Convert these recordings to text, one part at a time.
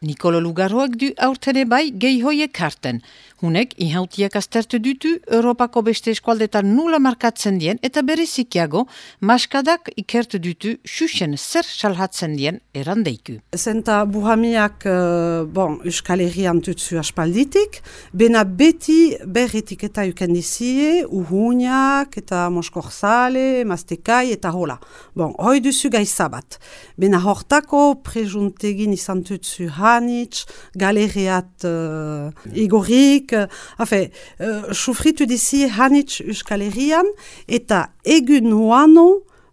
Nikolo Lugarroak du aurtene bai gehi hoiek karten. Hunek, ihautiak aztertu dutu, Europako beste eskualdetan nula markatzen dien, eta berezikiago, maskadak ikertu dutu, xuxen zer salhatzen dien erandeiku. Zenta buhamiak, uh, bon, Euskal Herrian tutsu aspalditik, bena beti berritik eta ukendizie, uhuniak, eta moskorzale, mastekai, eta hola. Bon, hoi duzu gaizabat. Bena hortako prejuntegin izan tutsu Hanitz, galeriat uh, Igorik, uh, hafe, uh, sufritu dizi Hanitz Euskal Herrian, eta egun nuano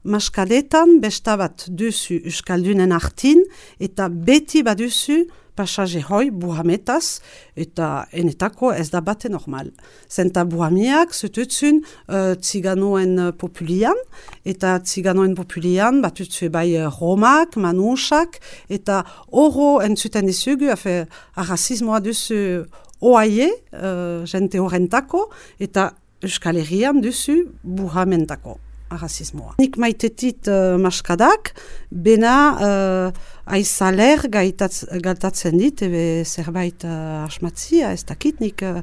maskadetan bestabat duzu Euskaldunen artin, eta beti baduzu pasaje hoi buhametaz, eta enetako ez da bate normal. Zenta buhamiak zututzun uh, tziganoen populian, eta tziganoen populian batutzu bai romak, manusak, eta oro entzuten dizugu, afe, arrasismoa duzu oaie, uh, jente horrentako, eta Euskal Herrian duzu buhamentako arrasismoa. Nik maitetit uh, maskadak, bena uh, aizaler galtatzen dit, ebe zerbait uh, asmatzia, ez dakit nik uh,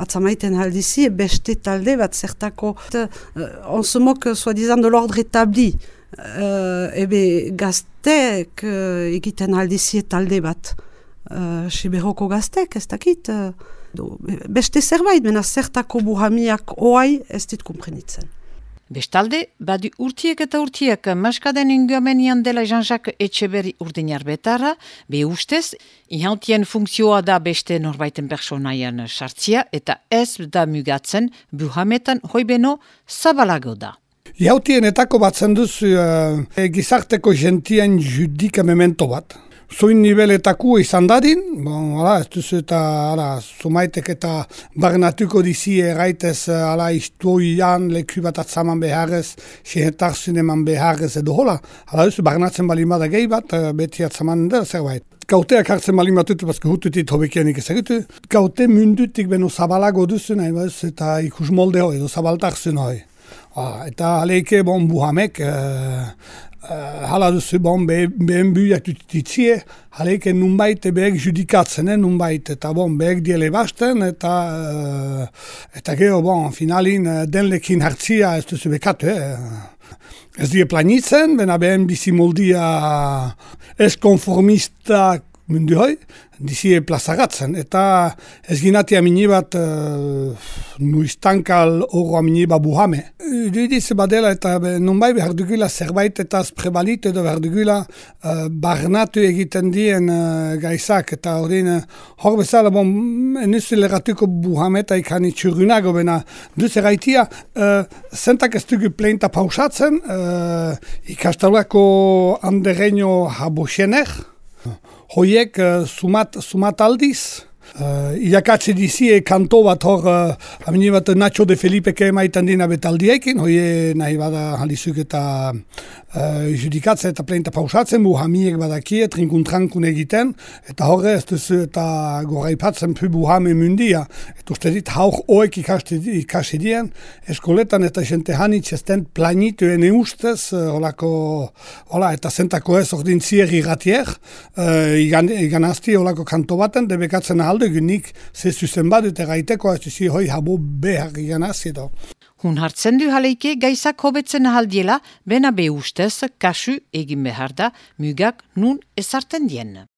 atzamaiten aldizi, beste talde bat zertako. Uh, on se moque, soi-disant, de l'ordre établi. Uh, ebe gaztek uh, egiten aldizi talde bat. Uh, Siberoko gaztek, ez dakit. Uh, beste zerbait, bena zertako buhamiak oai ez dit kumprenitzen. Bestalde, badu urtiek eta urtiek maskaden ingoamenian dela Jean-Jacques Etxeberi urdinar betara, be ustez, ihautien funkzioa da beste norbaiten personaian sartzia eta ez da mugatzen buhametan hoibeno zabalago da. Ihautien etako batzen duzu uh, gizarteko gentien judika memento bat zoin niveletako izan dadin, bon, ala, ez duzu eta ala, zumaitek eta barnatuko dizi erraitez ala istuoian leku bat atzaman beharrez, xehetar zineman beharrez edo hola. Ala duzu barnatzen bali bada gehi bat, eh, beti atzaman dela zerbait. Gauteak hartzen bali batut, bazka hututit hobekianik ezagutu. Gaute mundutik beno zabalago duzu nahi, eta ikus molde hoi, edo zabaltar zuen hoi. Ah, eta aleike bon buhamek, uh, hala duzu bon, behen buiak ditzie, haleike nunbait behek judikatzen, eh, nunbait, eta bon, behek diele basten, eta uh, eta geho, bon, finalin uh, denlekin hartzia ez duzu bekatu, eh. Ez die planitzen, bena behen bizimoldia ez konformistak mundu hoi, dizie plazagatzen. Eta ez ginatia mini bat uh, nuiztankal oro amini buhame. Duidiz badela eta nonbai behar dugula zerbait eta prebalit edo behar dugula uh, barnatu egiten dien uh, gaizak. Eta hori uh, hor bezala bon, enuzi leratuko buhame eta ikan itxurrunago bena duz eraitia uh, zentak ez dugu pleinta pausatzen uh, ikastalako andereño habosener hoiek uh, sumat, sumat aldiz, Uh, irakatze dizie kanto bat hor, uh, amini bat Nacho de Felipe ke emaitan dina betaldiekin, hoie nahi bada halizuk eta uh, judikatze eta pleinta pausatzen, bu hamiek badakie, trinkun trankun egiten, eta horre ez duzu eta goraipatzen pu buhame mundia. Eta uste dit, hauk oek ikasi dien, eskoletan eta jente hanitz ez den planitu ene ustez, uh, holako, hola, eta zentako ez ordin zier irratier, uh, igan, igan asti holako kanto baten, debekatzen ahal aldegunik ze zuzen badut gaiteko ez duzi hoi habo behar gana edo. Hun hartzen du haleike gaizak hobetzen ahaldiela, bena be ustez kasu egin behar da mugak nun ezarten dien.